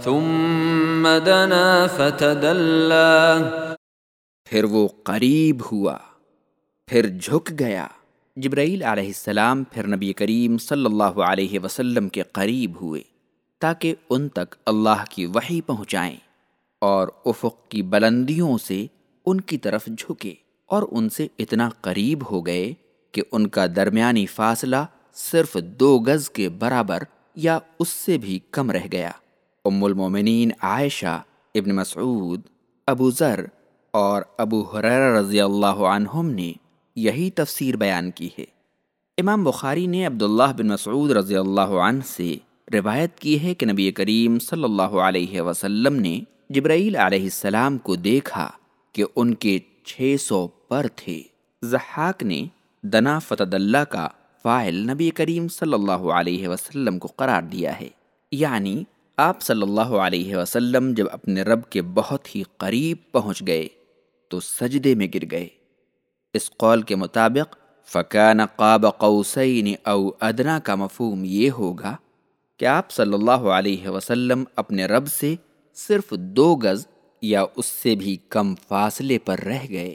ثم دنا فتدلى پھر وہ قریب ہوا، پھر جھک گیا۔ جبرائیل علیہ السلام پھر نبی کریم صلی اللہ علیہ وسلم کے قریب ہوئے، تاکہ ان تک اللہ کی وحی پہنچائیں اور افق کی بلندیوں سے ان کی طرف جھکے اور ان سے اتنا قریب ہو گئے کہ ان کا درمیانی فاصلہ صرف دو گز کے برابر یا اس سے بھی کم رہ گیا۔ ام المومنین عائشہ ابن مسعود، ابو ذر اور ابو حریر رضی اللہ عنہم نے یہی تفسیر بیان کی ہے۔ امام بخاری نے عبداللہ بن مسعود رضی اللہ عنہ سے روایت کی ہے کہ نبی کریم صلی اللہ علیہ وسلم نے جبرائیل علیہ السلام کو دیکھا کہ ان کے چھ سو پر تھے۔ زحاق نے دنا فتد اللہ کا فائل نبی کریم صلی اللہ علیہ وسلم کو قرار دیا ہے۔ یعنی آپ صلی اللہ علیہ وسلم جب اپنے رب کے بہت ہی قریب پہنچ گئے تو سجدے میں گر گئے۔ اس قول کے مطابق فقان قاب قوسین او ادنا کا مفہوم یہ ہوگا کہ آپ صلی اللہ علیہ وسلم اپنے رب سے صرف دو گز یا اس سے بھی کم فاصلے پر رہ گئے۔